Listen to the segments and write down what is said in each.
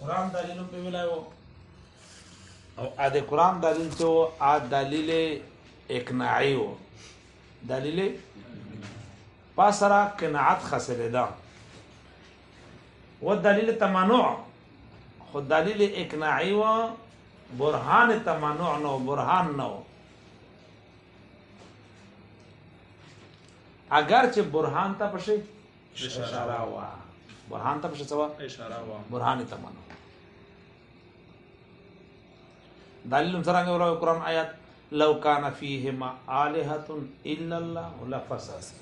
قرآن دلیل هم ویلای وو او ا د قرآن دلیل ته وو ا دلیل اقناعی وو دلیل پاسره قناعت خسلې ده و دلیل تمنع خو دلیل اقناعی و برهان تمنع نو برهان نو اگر چې برهان ته پښې اشاره وا برهان ته څه وا اشاره وا برهان ته منو دلیل څنګه ورو قرآن آیات لو کان فیهما الہۃ الا الله لفسس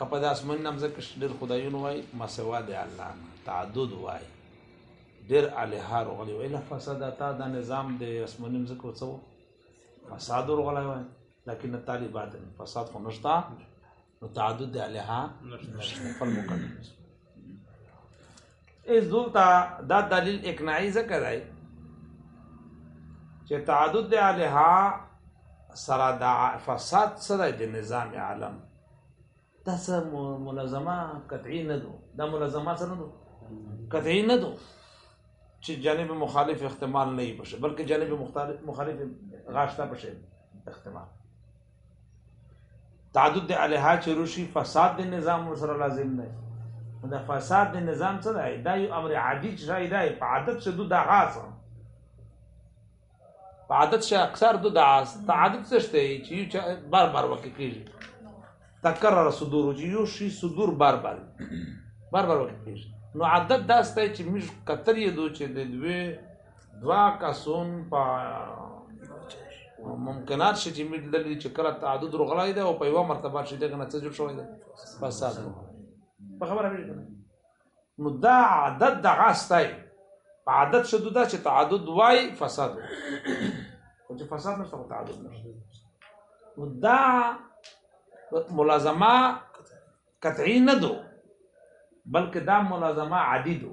کپد اسمن نام زکه ډیر خدایون وای ما سوا دی الله تعدد وای ډیر الها رغلی وای لفسدتا دا نظام دی اسمنم زکه وڅو فساد رغلی وای لكن الطالبات فساد خو نشتا نو تعدد د الها خپل مقدم اس دلتا دا دلیل اقناعی ذکر دی چې تعدد د الها سره د فساد سره د نظام عالم دا سره ملزمه قطعی نه دو دا ملزمه سره نه دو قطعی نه دو چې جانب مخالف احتمال نه بشه بلکې جانب مخالف غاشته بشه احتمال تعدد الها چې روشي فساد د نظام سره لازم دی دا فساد د نظام سره دی دا یو امر عادي چې شای دی په عادت څه دوه غاصه په عادت شه اکثر دوه غاص ته عادت څه شته چې بار بار وکړي کیږي تکرر صدور چې یو شی صدور بار بار بار بار وکړي نو عادت دا ستای چې موږ کتر یې دوه چې د دوی دوا کسون په ممکنات شي چې مې دلې چې کله تعدد رغلای دی او په یو مرتبه شي دغه نتیجه جوړ شوی دی فساد په خبره مې نو دا عدد د غاستای په عدد شدو دا چې تعدد وای فساد او چې فساد نشته تعدد نشته نو دا ملازمه قطعی نه دو بلکې دا ملازمه عادي دو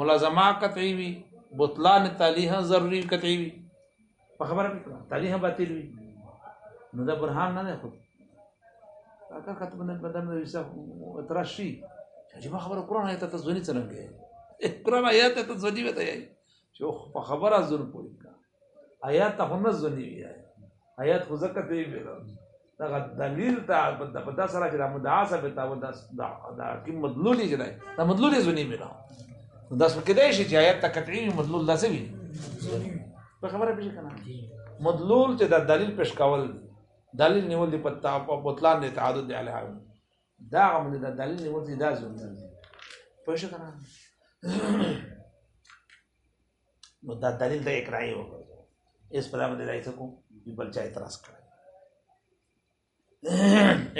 ملازمه قطعی وي بطلان تالیه ضروری قطعی وي په خبره تالیه باطل وي نو دا برهان نه دی خو اکر ختم نه بدن د وسه تراشي چې ما خبره قران آیت ته ځونی څنګه قران آیت ته ځونی وته یي چې په خبره ځون پوری آیات ته هم ځونی وی آیات خو زکه ته وی دا دلیل ته په دا سره چې د مدعا ثابت او د حکیم مدلول یې جنای دا مدلول یې ځونی میرا دا څه کېدای شي چې آیات ته قطعی مدلول لاسه وی په خبره به کنه مدلول چې دا دلیل پېښ کول دلیل نیول دی په تا په بوتلان دی تعدد دی علیه دا هم دا دلیل نیول دی دا ځونی پوه شو کنه نو دا دلیل د اقرای وګرځو اس پر باندې راځي کوم چې بل چا اعتراض کړی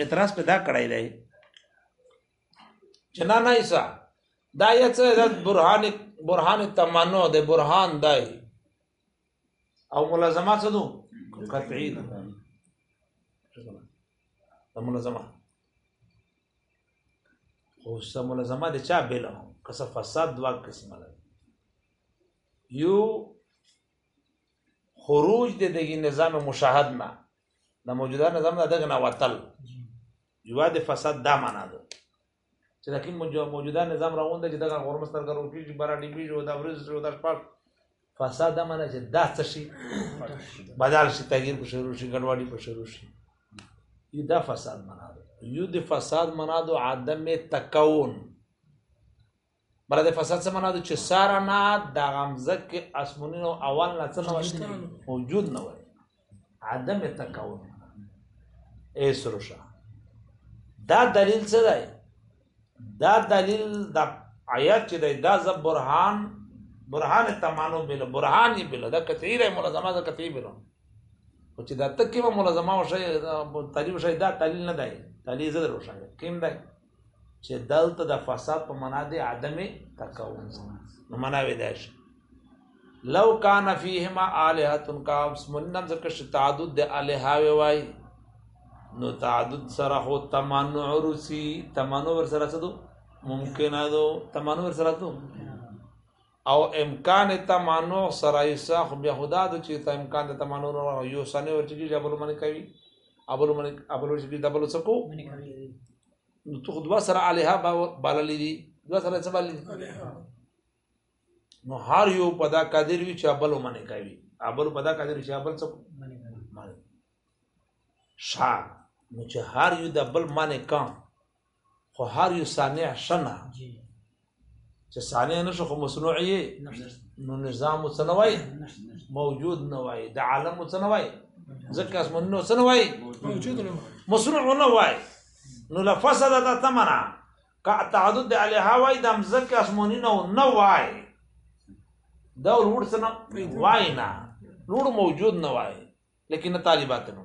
اعتراض پیدا کړی دی چې نه نه ایسا دا یې څه د برهان برهان تمنو د برهان دای او ملازمه څه دو قطعی ده ملازمه او سم ملزمه د چا بیل هم کس فساد دوا قسم ده یو خروج د دغه نظام مشاهد نه د موجوده نظام نه دغه نه وتل یو د فساد دا معنا ده چې لکه موجوده نظام راوند چې دغه غورمستر ګرو کې چې برا ډی بي جو دا ورز جو دا پاک فساد دا معنی چې دا څه شي بدل شي تغییر په شروع شي ګډوډي په شروع شي دا فساد معنا ده یو د فساد معنا ده عدم تکون بل د فساد څه معنا ده چې سارا نه د غمزه کې اسمنونو اول نه څه نه وجود نه وي عدم تکون اے سرشا دا دلیل څه دی دا دلیل دا آیات چې دی دا ز برهان برهان تمانو بل برهان یې بل دا کثیر ملزمه دا کثیر بل او چې دا تکیمه ملزمه او شی تعلیل شی دا تعلیل نه دی تعلیل زده روشا کیم دی چې دلته د فساد په معنا دی عدم تکون نو معنا وی دی لو کان فیهما الہات کا منم ذکر تعدد د الہا وی وای نو تعدد سره هو تمنع رسی تمنع ور سره څه دو ممکن دو تمنع ور سره دو او امکان تمانو سره ایسا خو بیا خدا د چې ته امکان د تمانو نه یو سنه ورته کې جبل من کوي ابل من ابل ورته کې دبل څه کو نو تو خدوا سره علیها باللی دي دوا سره څه باللی نو هر یو پدا قادر وی چې ابل من کوي ابل پدا قادر چې ابل څه شا نو چې هر یو د بل من کان خو هر یو صانع شنه چې صانع نشو خو مصنوع یې نو نظام څه نه وای موجود نه وای د عالم څه نه وای ځکه اسمنو څه نه وای موجود نه وای مصنوع نه وای نو لفسد د تمنا کا تعدد علیها وای د مزک اسمنو نه نه وای دا ورور څه نه وای نه نور موجود نه وای لیکن طالبات نو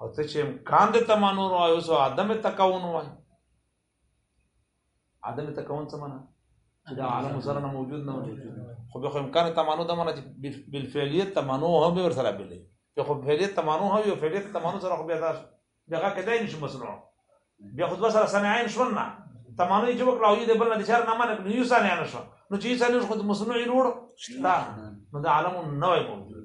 او ته چې امکان د تمنو نو یو سو عدم تکون وای عدم تکون څه معنا چې دا عالم سره نه موجود نه موجود خو به امکان تمنو د معنا چې بالفعلیت تمنو هم به سره بلې په خو فعلیت تمنو هم یو فعلیت تمنو سره خو به دا دغه کدای نشي مسنو بیا خو بس سره صنعین شو نه تمنو چې وکړو یې د بل نه چار نه منه نو یو صنع نه شو نو چې صنع خو مسنو یې وړو دا نو دا عالم نه موجود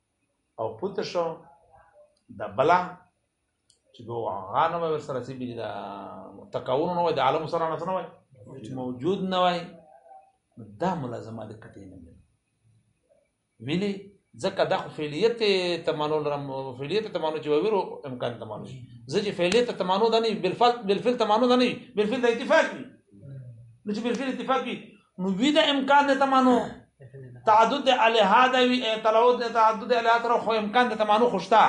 او پوته شو د بلا چې دوه غانه مې ورسره چې بلی دا تکاون نه وای د عالم سره نه نه وای چې موجود نه وای دا ملازمه د کته نه مې ویلي ځکه دا فعلیت تمانو لرم فعلیت تمانو چې ویرو امکان تمانو شي زه چې فعلیت تمانو دني بالفعل بالفعل تمانو دني بالفعل د اتفاق وي نو چې بالفعل اتفاق وي نو وی د امکان د تمانو تعدد الها دا وی تلو د تعدد الها تر خو امکان د تمانو خوشتا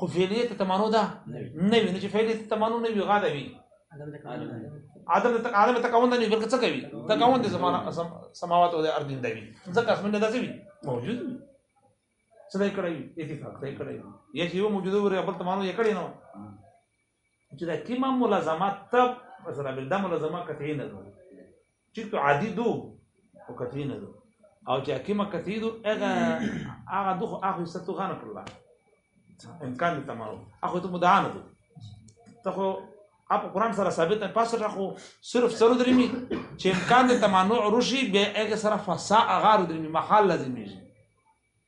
خو فعلیت تمانو دا نه وی چې فعلیت تمانو نه وی غاده وی عدم عدم تکون نه بلکې څه کوي تکون د زمانه سماوات او د ارض دی وی ځکه اسمن نه داسي موجود څه دی کړی اتفاق دی کړی یا چې یو موجوده ور خپل تمانو یې کړی نو چې دا کیما ملازمات ته مثلا بل دا ملازمه قطعی نه ده چې تو عادي دو او قطعی نه ده او چې کیما قطعی دو هغه هغه دوه هغه ستو غنه کړل امکان دې تمام هغه ته مدعا نه ده ته خو اپ قران سره ثابت نه پاسه راخو صرف سره درمي چې امکان دې تمام روشي به هغه سره فسا غار درمي محل لازمي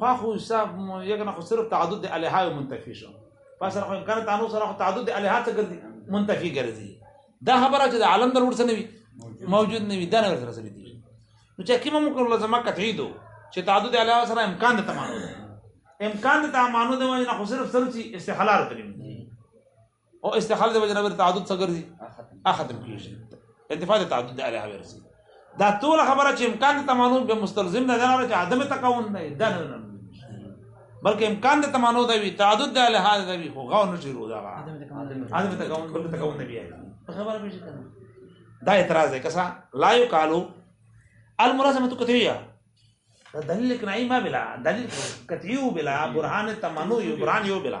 خو خو حساب یګ نه خو صرف تعدد الها منتفی شو پس خو امکان تانو سره خو تعدد الها څه ګرځي منتفی ګرځي دا خبره چې د عالم درور سره وي موجود نه وي دا نه سره سره دي نو چې کیمه مو کول زما قطعی دو چې تعدد الها سره امکان د تمانو امکان د تمانو د وجه نه خو صرف سره استحلال ترې او استحاله د وجنه تعدد څه ګرځي اختم کیږي انتفاع د تعدد د اله ورسي دا ټول خبره چې امکان د تمانو به مستلزم نه ده چې عدم تکون نه ده نه بلکې امکان د تمانو د وی تعدد د اله د وی خو غو نه شروع دا عدم تکون بل تکون نه بیا خبره به شي دا اعتراض ده کسا لا یو قالو الملازمه کتیه دلیل کنای ما بلا دلیل کتیو بلا برهان تمنو یو برهان یو بلا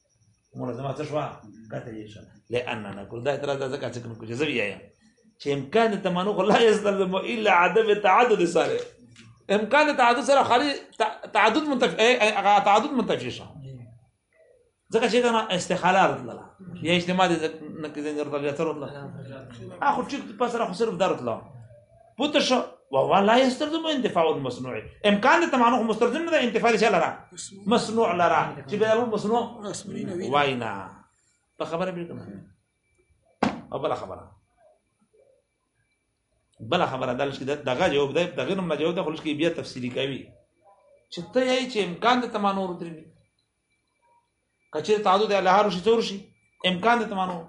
منظمه څه شوه قطعي شوه لأن نقول دا اعتراض دا ځکه چې کوم کوجه زوی یا چې امکان د تمانو خو لا يستلزم الا عدم تعدد سره امکان د تعدد سره خالي تعدد منتفي تعدد منتفي شوه ځکه چې کنه استخاله راتله یا اجتماع د نکزین راتله یا تر راتله اخو چې په سره خو صرف درتله پوت شو وهو لا يستلزم انتفاع المصنوع امکان ته معنی مستلزم نه انتفاع شي لرا مصنوع لرا چې به له مصنوع وینا په خبره به کوم او بل خبره بل خبره دلش کې دغه جواب دی دغه نوم نه جواب دی خلک بیا تفصیلی کوي چې ته یې چې امکان ته معنی ورته کچیر تعدد د لهار شي څور شي امکان د تمانو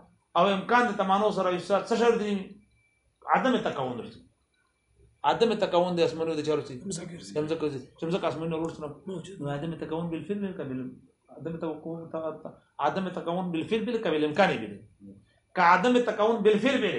او امکان د تمانو سره یو څه څه شرط دي عدم تکون درته عدم تکون د اسمنو د چارو سي څنګه کوي څنګه اسمنو ورسره نو عدم تکون بل فعل بل کبل عدم توقع عدم تکون بل فعل بل کبل امکان بل که عدم تکون بل فعل بل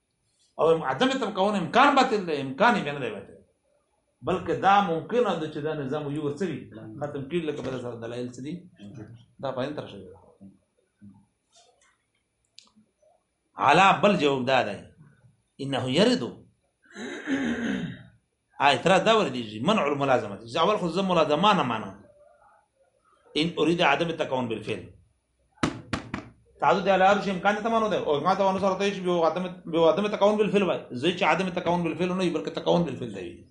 او عدم تم کول امکان باطل دی امکان یې نه دی باطل بلکې دا ممکن ده چې دا نظام یو ورڅوي ختم کړي لکه بل سره دلایل څه دي دا پاین تر شوی علا بل جواب دا دی انه يرد اعتراض دا ورلېږي منع الملازمه چې اول خو زه ملازمه نه مانم ان اريد عدم التكون بالفعل تعدد على عرش امکان ته مانو ده او ما ته ونه سره ته چې به عدم به عدم تکون بالفعل وای زه چې عدم تکون بالفعل نه بلکې تکون بالفعل دی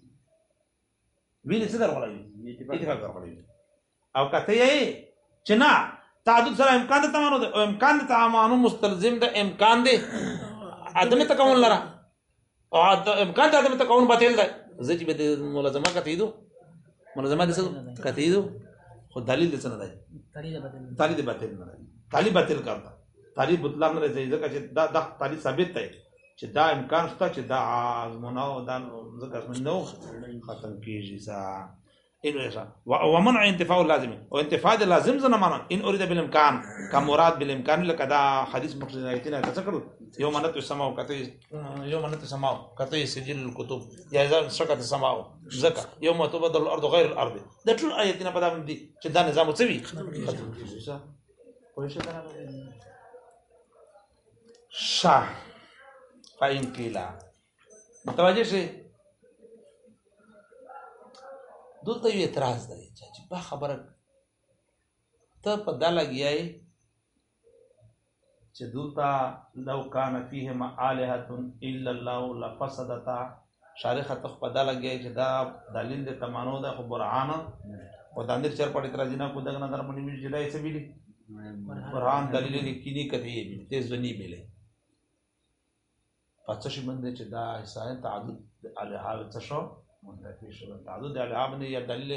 ویل څه درغلی اتفاق درغلی او کته یې چې نه تعدد سره امکان د تمانو د امکان د تمانو مستلزم د امکان دی عدم تکون لره او امکان د عدم تکون باطل دی زه چې به ملزمه کته دو ملزمه د څه کته دو خو دلیل د څه نه دی تعلیل باطل نه دی تعلیل باطل کارته تعلیل بطلان نه دی ځکه چې دا د تعلیل ثابت دی چې دا امکان شته چې دا ازمونه او دا ځکه نو ختم کیږي ان يشاء ومنع انتفاع لازم او انتفاع د لازم زنه معنا ان اريد بالامكان كم مراد بالامكان لکه دا حدیث مخکې راځي نه تاسو کړو یو منت سماو کته یو منت سماو کته سجل الكتب یا ځان سکه سماو زکه یو متبدل الارض غیر الارض دا ټول آیتونه په دام دي چې دا نظام څه وی شاه فاین کیلا متوجه شئ دلته یو اعتراض دی چې په خبره ته په دا لګیای چې دلته لو کان فیهما الہه الا الله لفسدتا شارح ته په دا لګیای چې دا دلیل د تمانو ده خو قران او د اندر چر پړی تر جنا کو دغه نظر باندې ویل جدای څه ویلي قران دلیل لیکلی کدی یې تیز ونی ملي په څه شي باندې چې دا حصه تعدد علیها به څه شو منتفي شو تعدد علیها باندې یا دلیل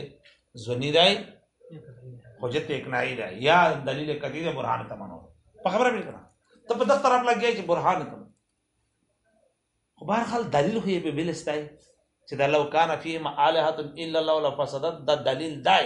ځونی دی حجت اکنایی دی یا دلیل کدی دی برهان ته منو په خبره به کړه ته په دغه طرف لګیا چې برهان ته خو بهر حال دلیل خو یې به بل استای چې دا لو کان فیهم الہه الا الله لفسدت دا دلیل دی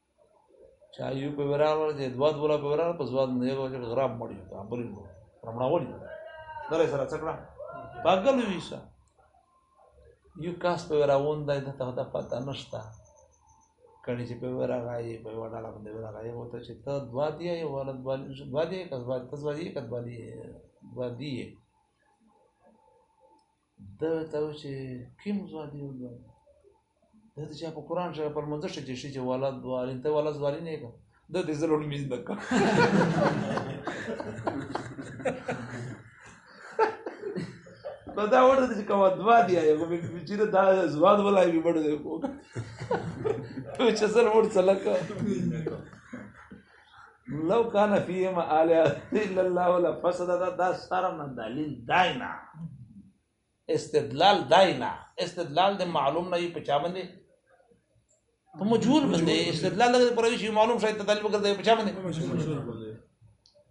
چا یو په ورار ور دي دوه دوه په ورار په ځواد نه یو چې غراب مړی ته بل نو رمړا وړي دغه سره څکړه باګل ویسا یو کاس په وراون دای ته ته ته پتا نشتا کړي چې په ورا غایې په وړا لا باندې ورا غایې وته چې ته دوا دی یو ولد باندې دوا دی کس باندې تاسو باندې کس باندې دوا دی دا ته چې کوم ځوان دی ولول دا چې په قران سره په منځ کې شي چې ولاد دواري ته ولاد دواري نه کوم دا دې زلون مين دکا نو دا ورته چې کوم دوا دی یو مې چې دا ځوان ولای به بڑو دی کو ته چې زلون ورته لکه لو کان فیهما آلیا الا الله ولا فسد دا دا سره نه دلیل داینا استدلال داینا استدلال د معلوم نه په چا باندې په مجهول باندې استدلال د پروي شي معلوم شي تدلیل وکړي په چا باندې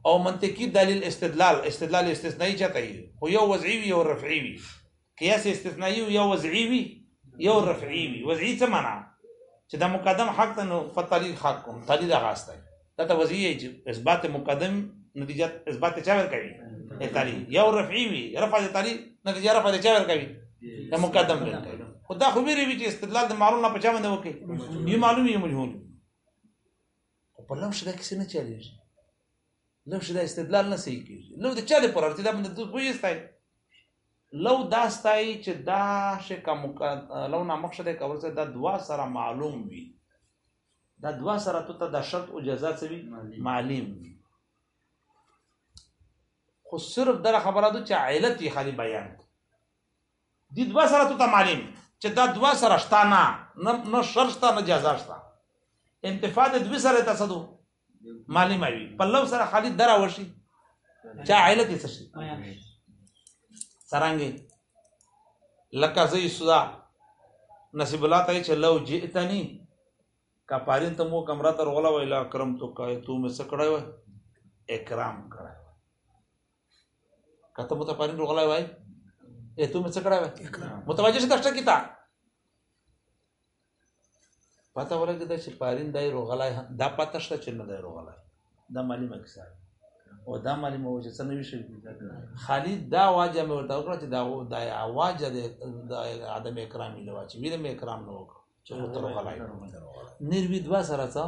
او منطقي دلیل استدلال استدلال استثنایی چاته وي خو یو وضعي وي او رفعي وي قیاس استثنایی یو وضعی وی یو رفعی وی وضعی څه معنا چې دا مقدم حق ته نو فتلی حق کوم تلی دا خاص دی دا ته وضعی چې اثبات مقدم نتیجه اثبات چا ور کوي تلی یو رفعی وی رفع تلی نتیجه رفع چا ور کوي دا مقدم ور کوي خدا خو ویری وی چې استدلال د معلوم نه پچا باندې وکي یو معلوم یو مجهول په لوښه کې څه نه چلیږي لو شي دا استدلال نه صحیح کیږي لو د چا د پر ارتدا باندې د پوهې ستای لو دا ستای چې دا شي کوم لو نه مخ شته کول څه دا دوا سره معلوم وي دا دوا سره ته د شرط او جزاء څه وي معلوم وي خو صرف دا خبره ده چې علت یې خالي بیان دي دوا سره ته معلوم چې دا دوا سره شته نه نه شرط نه جزاء شته انتفاع د دوی سره تاسو معلومه وي په لو سره خالد درا وشي چا عائله کې څه شي سرانګي لکه زې سودا نصیب الله ته چې لو جئتنی کا پارین ته مو کمره تر غلا ویلا کرم تو کای تو مې سکړای و اکرام کړای کته مو ته پارین غلا وای ته مې سکړای و متوجه شې تاسو کیتا پته ورګه د چې پارین دای روغلای دا پته شته چې نه دای روغلای دا معلومه کیسه او دا معلومه و چې څنګه وشي خالد دا واجه مې ورته وکړه چې دا و دا واجه د عدم اکرام نه واچي ویره مې اکرام نه وکړ چې خو تر غلای نروي دوا سره څه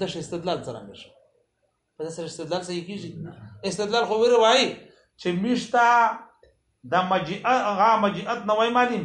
د شې استدلال څنګه شو په دې سره استدلال صحیح کیږي استدلال خو ویره وای چې مشتا د مجیئه غا مجیئت نه وای معلوم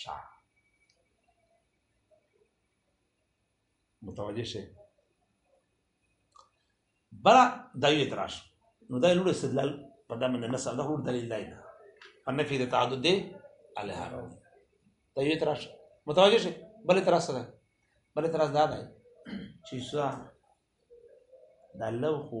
شا متوجه شئ بلا دا یو اعتراض نو دا لوړ استدلال په دامن نه سره دا هو دلیل دی په نفي د تعدد دی الله راوړي دا یو اعتراض متوجه شئ بل اعتراض ده بل اعتراض دا دی چې څه دا لو خو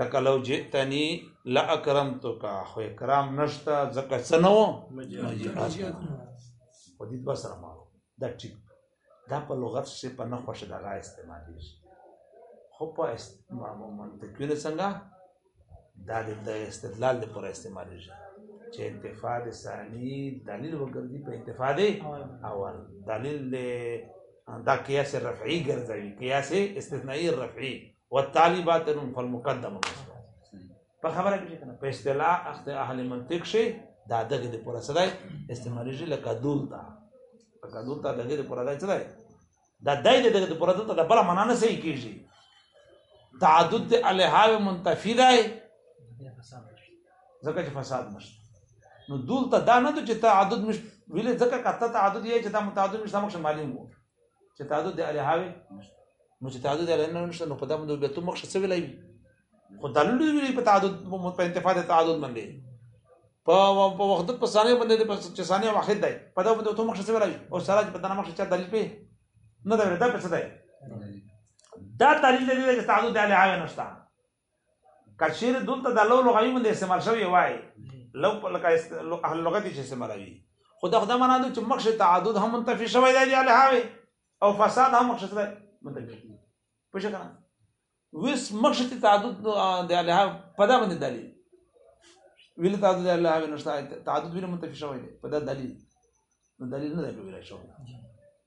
لکه لو جئتنی لاکرمتک خو اکرام نشته ځکه څه نه وو مجاهد په دې دوه سره ما دا ټیک دا په لغت کې په نه خوښه دغه استعمالي خو په منطقونه څنګه دا د استدلال لپاره استعمالي چې انتفاع د ثاني دلیل وګرځي په انتفاع دی اول دلیل دا قیاس رفعي ګرځي قیاس استثنائي رفعي والتالي باطل فالمقدم په خبره کې کنه په اصطلاح اخت اهل منطق شي دا دغه د پر سره استعمالي شي لکه دول تا لکه دول تا دغه د پر راځي سره دا دای دغه د پر ته د بل معنا نه صحیح کیږي تعدد الها منتفی دی ځکه چې فساد نشته نو دول ته دا نه چې تعدد مش ویلې ځکه کته تعدد یې چې دا متعدد مش سمخ معلوم وو چې تعدد د الها وي نو چې تعدد د الها نشته نو په دغه مدو بیت مخ څه ویلای خو دلیل ویلي په تعدد په انتفاع د تعدد باندې په په وخت په ثانیه باندې په چې ثانیه واحد دی په دغه مدو ته مخ څه ویلای او سراج په دغه مخ څه دلیل په نه دا څه دی دا دلیل دی چې تعدد د الها نشته کچیر دلته د لو لغوي مند استعمال شوی وای لو په لکه اهل لغت چې استعمالوي خدا خدا معنا د چې مخشه تعدد هم منتفي شوی دی علي هاوي او فساد هم مخشه دی منتفي پوه شو کنه وس مخشه تعدد د علي هاوي په دا باندې دلیل ویل تعدد د علي هاوي نشته تعدد ویل منتفي شوی دی په دا دلیل نو دلیل نه دی پیدا شوی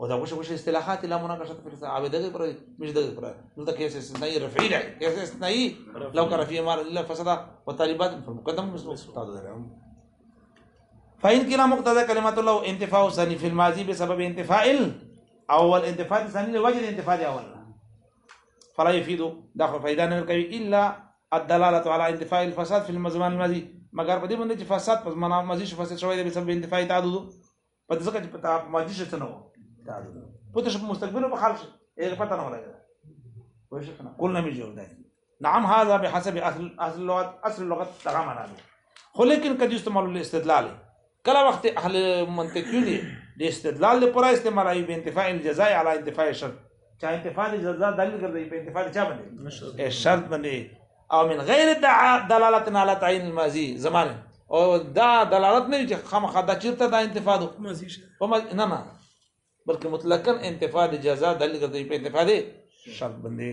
او دا وشه وشه اصطلاحات لا مناقشه في الرسالة عبد دغه پر مش دغه پر نو دا کیس استثنائي رفعي لا کیس استثنائي لو كان في مال الا فسد وطالبات في المقدم مش استاد درهم فإن كلا مقتضى كلمات الله انتفاء ثاني في الماضي بسبب انتفاء اول انتفاء ثاني لوجه انتفاء اول فلا يفيد داخل فائدہ نه کوي الا الدلاله على انتفاء الفساد في المزمان الماضي مگر په دې باندې چې فساد په زمانه ماضي شو فساد شوی دی په سبب انتفاع تعدد په دې ځکه چې په تاسو ماضي شته نه وو په تاسو مستقبل په حال شي هغه پته نه ولګي وای شي کنه کول نه می جوړ دی نعم هذا بحسب اصل اصل لغت اصل لغت دغه معنا دی خو لیکن کدی استعمال الاستدلال کله وخت اهل منطقیون دی استدلال لپاره استعمال ای به انتفاع الجزاء علی انتفاع الشرط چا انتفاع د جزا دلیل ګرځي په انتفاع چا باندې شرط باندې او من غیر دلالت علی تعین الماضی زمان او دا دلالت نه چې خامخا دا چیرته دا انتفاع دو ماضی شه نه نه بلکې مطلقاً انتفاع د جزا دلیل ګرځي په انتفاع شرط باندې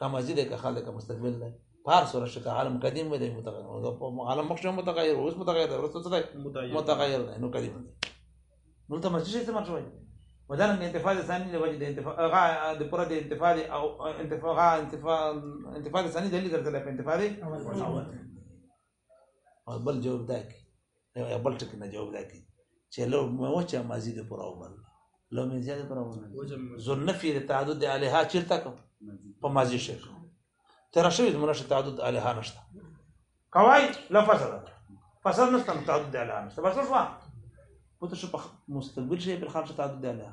کم ازی ده که خلک مستقبل ده پار سره شته عالم قدیم وي د متغیر نو عالم مخکې متغیر اوس متغیر ده ورسته څه ده متغیر ده نو قدیم ده نو ته مرشي شي ته مرشي وایي ودان من انتفاع ثاني لوجه د انتفاع غا د پر د انتفاع او انتفاع غا انتفاع انتفاع ثاني دلی درته په انتفاع اول او بل جواب دا کی یو بل ټکی نه جواب دا کی چې لو موچه مازی د پر اول لو مې زیاده پر اول زو نفی د تعدد د الها چیرته کو په مازی شي تر شوی زمونه شي تعدد الها نشته کوي لا فساد فساد نشته تعدد الها نشته بس شو پته شو په مستقبل شي په خارج تعدد الها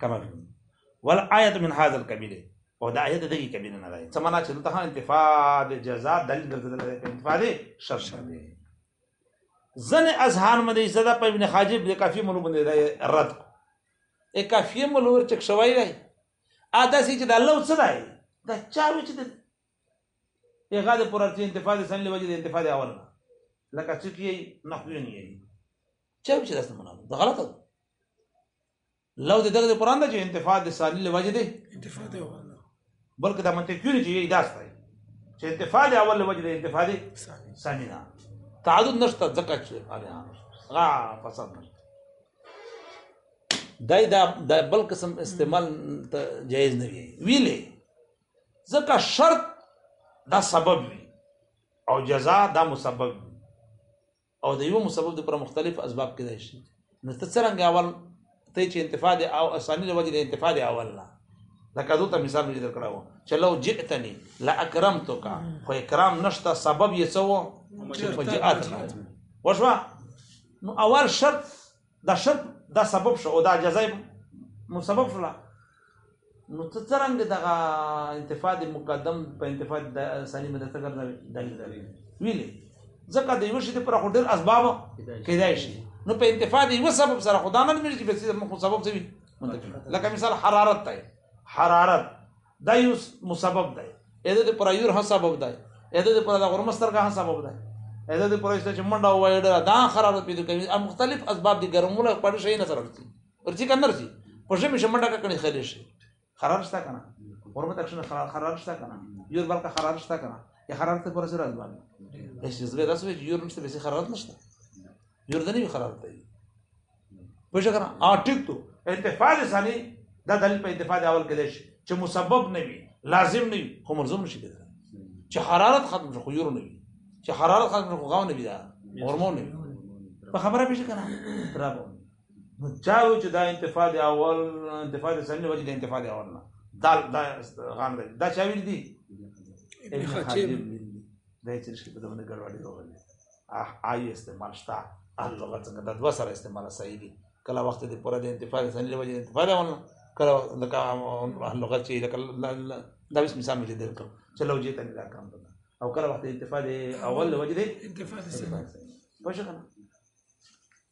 کما فی والآیت من هذا القبیل او دا آیت دغه قبیل نه راځي څه معنا چې ته انتفاع د جزاء دلیل ګرځیدل دی انتفاع دی شرط دی زن اذهان مده زده په ابن حاجب د کافی ملو باندې رد کو ا کافی ملو ورچک شوی دی ا داسې چې د الله څه دی دا چا چې هغه د پر ارتي انتفاع د سن لوجه د انتفاع د اول لکه چې کی نحوی نه یي چا چې داسې منه ده غلطه ده لو د دغه قرآن د چې انتفاع د سن لوجه ده انتفاع د اول بلکې دا منطق کیږي چې داس دی چې انتفاع د اول لوجه د انتفاع د ثاني نه تعدد نشته ځکه چې غا فساد نشته دا دا بل قسم استعمال ته جایز نه وی ویلې ځکه شرط دا سبب وي او جزاء دا مسبب وي او د یو مسبب د پر مختلف اسباب کې دی شي نو ته څنګه اول ته چې انتفاع دی او اسانی له وجې د انتفاع دی اول نه لکه دوی ته مثال مې درکړو چې لو جئتنی لا اکرمتک خو اکرام نشته سبب یې څه و چې فجئت وشوه نو اول شرط دا شرط دا سبب شو او دا جزای مو سبب شو نو ته څنګه دغه انتفاع د مقدم په انتفاع د ثاني مدد ته ګرځوي دلیل دلیل ویلې ځکه د یو شي پر خو ډېر اسباب کېدای شي نو په انتفاع د یو سبب سره خدانه نه ملي چې په سبب څه وي لکه مثال حرارت ته حرارت دا یو مسبب دی اېده د پرایور هم سبب دی اېده د پر د غرمسترګه هم سبب دی اېده د پر چې منډه وایډ دا خراب پیدا کوي ام مختلف اسباب دي ګرموله په شي نه سره ورتي ورتي کنه ورتي په شي مشه منډه کړي خلې شي خراب شته کنه غرمه تکشن خراب خراب شته کنه یور بلکه خراب شته کنه یا خراب ته پر سره اسباب هیڅ ځګه داسې یور نشته به خراب نشته یور دني خراب دی پوه شو کنه او ټیک ته انتفاع ثاني دا دلیل په انتفاع اول کې دی چې مسبب نه وي لازم نه وي خو ملزم نشي کېدای چې حرارت ختم شو خو یور نه وي چې حرارت ختم شو خو غاو نه وي دا هورمون نه وي په خبره به شي کنه ترابو نو چاو چې دا انتفاع اول انتفاع ثاني وجه د انتفاع اول نه دا دا غان دا چا ویل دي دا چې شي په دغه نه ګډوډي راغلي اح آی استعمال شته اهل لغت څنګه د دوه سره استعمال صحیح دي کله وخت دې پوره د انتفاع ځنې له وجې انتفاع ده ونه کله لکه اهل لغت چې لکه دا بس مثال مې دې کړ چې لو جې ته نه راکم او کله وخت انتفاع دې اول له وجې دې انتفاع دې پښه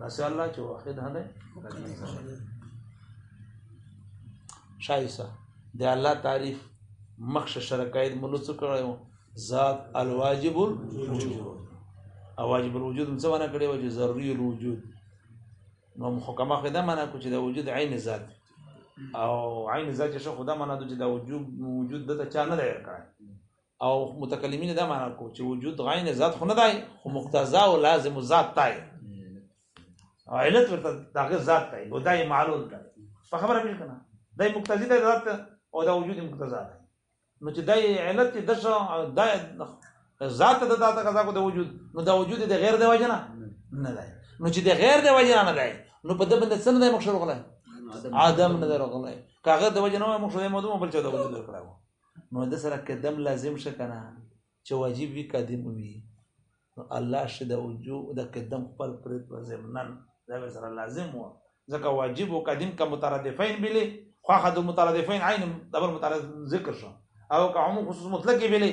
ماشاء الله چې واحد نه دی شایسته د الله تعریف مخش شرکایت ملو څه کړو ذات الواجب الوجود او واجب الوجود څه ونه کړی وجه ضروري الوجود نو محکمه خدا معنا کو چې د وجود عین ذات او عین ذات چې خدا معنا د وجود وجود د چا نه لري او متکلمین دا معنا کو چې وجود غاین ذات خو نه دی خو مقتضا او لازم ذات دی او علت ورته دغه ذات دی ګدای معلول دی په خبره پیل کنه دای مقتضی دی ذات او دا وجود مقتضا دی نو چې دای علت د شو دا ذات د ذات قضا کو د وجود نو دا وجود د غیر د وجنه نه دی نو چې د غیر د وجنه نه دی نو په دې باندې څه نه مخ شروع کړل آدم نه درغله کاغه د وجنه مخ شروع مو دوه بل چا د وجود کړو نو د سره قدم لازم شه کنه چې واجب وی قدم وی نو الله شه د وجو د قدم خپل پرې په زمنن دا به سره لازم و ځکه واجب او قدم کا مترادفین بلی خو خد مترادفین عین دبر مترادف ذکر شو او که عموم خصوص مطلق بلی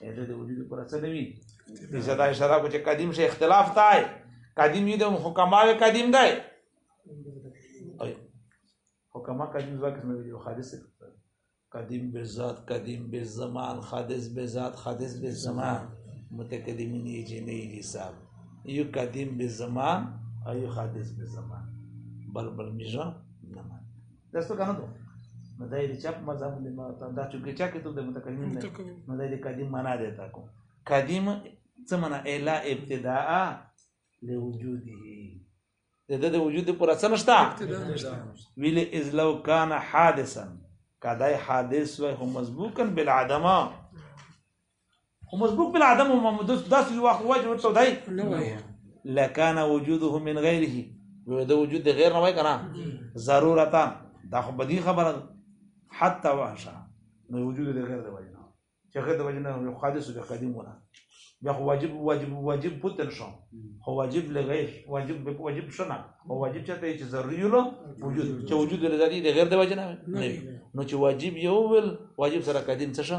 هغه د وجود پر څه دی دې صدا اشاره کو چې قدیم شي اختلاف تای قدیم دې د حکما قدیم دی حکما قدیم ځکه نه دی حادثه قدیم به ذات قدیم به زمان حادث به ذات حادث به زمان متقدمین یې چې نه یې حساب یو قدیم به زمان او یو حادث به زمان بل بل میژه درس ته کنه نو دا یې چپ مذهب دی ما ته دا چې چا کې ته د متکلم نه نو دا یې قدیم معنا دی تا کو قدیم څه معنا الا ابتداء لوجوده د د وجود پر اصل نشته ویل از لو کان حادثا کدای حادث و هم مسبوقا بالعدم خو مسبوق بل عدم او ممدوس داسې یو واخو وای چې ورته دی لکان وجوده من غیره نو د وجود د غیر نه وای کنه ضرورتا دا خو بدی خبره حتی وحشا نو وجود د غیر د وجه نه چې غیر د وجه نه یو حادث به قدیم ونه بیا خو واجب واجب واجب پوتل شو خو واجب لغیر واجب به واجب شنه او واجب چاته چې ضروري له وجود چې وجود لري د غیر د وجه نه نو چې واجب یو ول واجب سره قدیم څه شو